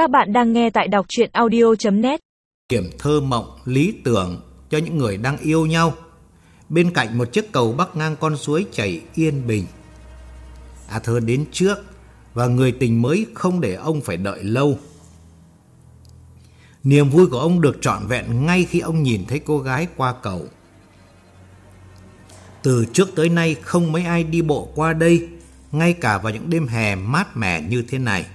Các bạn đang nghe tại đọc chuyện audio.net Kiểm thơ mộng, lý tưởng cho những người đang yêu nhau. Bên cạnh một chiếc cầu bắc ngang con suối chảy yên bình. A Thơ đến trước và người tình mới không để ông phải đợi lâu. Niềm vui của ông được trọn vẹn ngay khi ông nhìn thấy cô gái qua cầu. Từ trước tới nay không mấy ai đi bộ qua đây, ngay cả vào những đêm hè mát mẻ như thế này.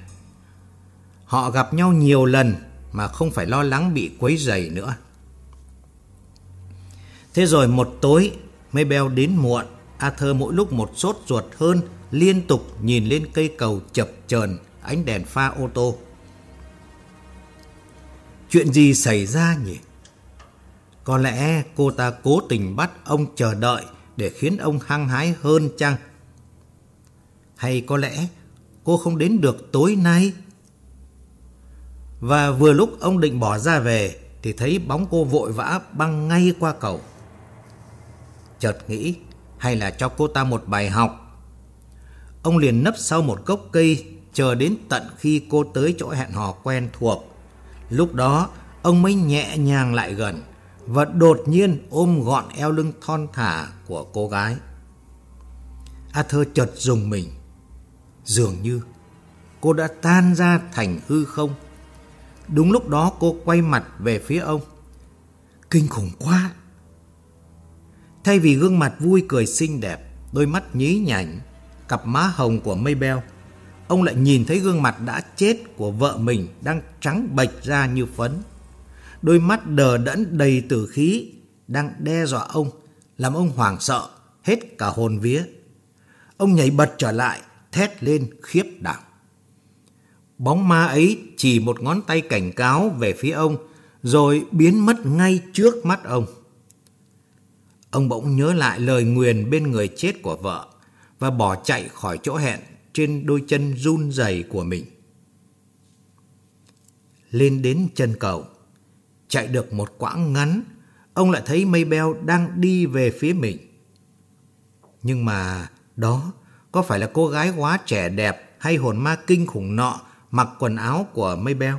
Họ gặp nhau nhiều lần mà không phải lo lắng bị quấy rầy nữa. Thế rồi một tối, Maybell đến muộn, Arthur mỗi lúc một sốt ruột hơn, liên tục nhìn lên cây cầu chập chờn ánh đèn pha ô tô. Chuyện gì xảy ra nhỉ? Có lẽ cô ta cố tình bắt ông chờ đợi để khiến ông hăng hái hơn chăng? Hay có lẽ cô không đến được tối nay? Và vừa lúc ông định bỏ ra về, thì thấy bóng cô vội vã băng ngay qua cầu. Chợt nghĩ, hay là cho cô ta một bài học. Ông liền nấp sau một gốc cây, chờ đến tận khi cô tới chỗ hẹn hò quen thuộc. Lúc đó, ông mới nhẹ nhàng lại gần và đột nhiên ôm gọn eo lưng thon thả của cô gái. Arthur chợt dùng mình. Dường như cô đã tan ra thành hư không. Đúng lúc đó cô quay mặt về phía ông. Kinh khủng quá! Thay vì gương mặt vui cười xinh đẹp, đôi mắt nhí nhảnh, cặp má hồng của Maybell, ông lại nhìn thấy gương mặt đã chết của vợ mình đang trắng bệch ra như phấn. Đôi mắt đờ đẫn đầy tử khí đang đe dọa ông, làm ông hoảng sợ, hết cả hồn vía. Ông nhảy bật trở lại, thét lên khiếp đảm. Bóng ma ấy chỉ một ngón tay cảnh cáo về phía ông, rồi biến mất ngay trước mắt ông. Ông bỗng nhớ lại lời nguyền bên người chết của vợ và bỏ chạy khỏi chỗ hẹn trên đôi chân run rẩy của mình. Lên đến chân cầu, chạy được một quãng ngắn, ông lại thấy Maybell đang đi về phía mình. Nhưng mà đó có phải là cô gái quá trẻ đẹp hay hồn ma kinh khủng nọ mặc quần áo của Maybell?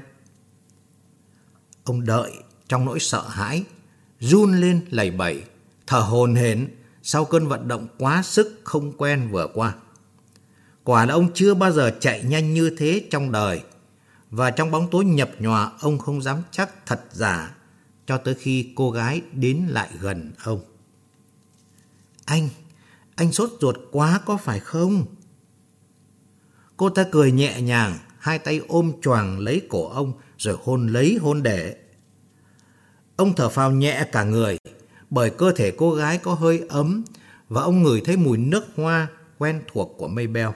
Ông đợi trong nỗi sợ hãi, run lên lẩy bẩy, thở hồn hển sau cơn vận động quá sức không quen vừa qua. Quả là ông chưa bao giờ chạy nhanh như thế trong đời, và trong bóng tối nhập nhòa ông không dám chắc thật giả cho tới khi cô gái đến lại gần ông. Anh, anh sốt ruột quá có phải không? Cô ta cười nhẹ nhàng, hai tay ôm choàng lấy cổ ông rồi hôn lấy hôn để. Ông thở phào nhẹ cả người bởi cơ thể cô gái có hơi ấm và ông ngửi thấy mùi nước hoa quen thuộc của Maybell.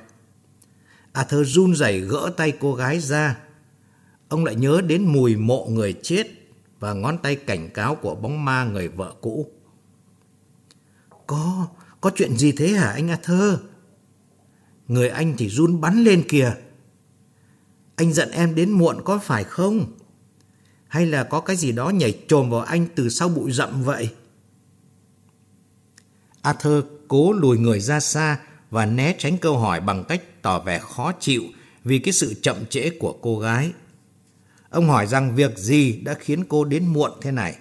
Arthur run rẩy gỡ tay cô gái ra. Ông lại nhớ đến mùi mộ người chết và ngón tay cảnh cáo của bóng ma người vợ cũ. Có, có chuyện gì thế hả anh Arthur? Người anh thì run bắn lên kìa. Anh giận em đến muộn có phải không? Hay là có cái gì đó nhảy trồm vào anh từ sau bụi rậm vậy? Arthur cố lùi người ra xa và né tránh câu hỏi bằng cách tỏ vẻ khó chịu vì cái sự chậm trễ của cô gái. Ông hỏi rằng việc gì đã khiến cô đến muộn thế này.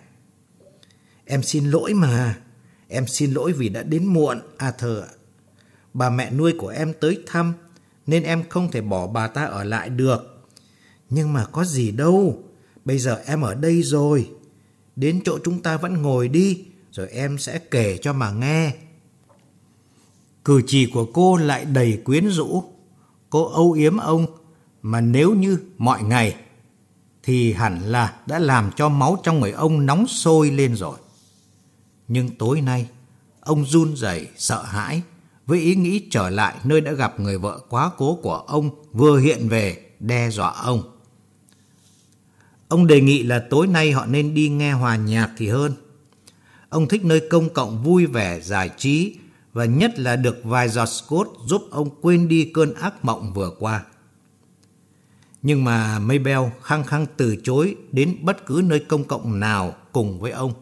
Em xin lỗi mà. Em xin lỗi vì đã đến muộn, Arthur ạ. Bà mẹ nuôi của em tới thăm, nên em không thể bỏ bà ta ở lại được. Nhưng mà có gì đâu, bây giờ em ở đây rồi. Đến chỗ chúng ta vẫn ngồi đi, rồi em sẽ kể cho mà nghe. Cử chỉ của cô lại đầy quyến rũ. Cô âu yếm ông, mà nếu như mọi ngày, thì hẳn là đã làm cho máu trong người ông nóng sôi lên rồi. Nhưng tối nay, ông run rẩy sợ hãi với ý nghĩ trở lại nơi đã gặp người vợ quá cố của ông vừa hiện về đe dọa ông. Ông đề nghị là tối nay họ nên đi nghe hòa nhạc thì hơn. Ông thích nơi công cộng vui vẻ, giải trí và nhất là được vài giọt scot giúp ông quên đi cơn ác mộng vừa qua. Nhưng mà Maybell khăng khăng từ chối đến bất cứ nơi công cộng nào cùng với ông.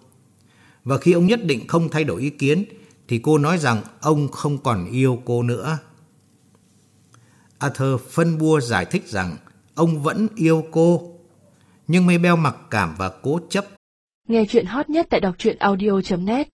Và khi ông nhất định không thay đổi ý kiến thì cô nói rằng ông không còn yêu cô nữa. Arthur phân bua giải thích rằng ông vẫn yêu cô. Nhưng Maybell mặc cảm và cố chấp. Nghe chuyện hot nhất tại đọc truyện audio.net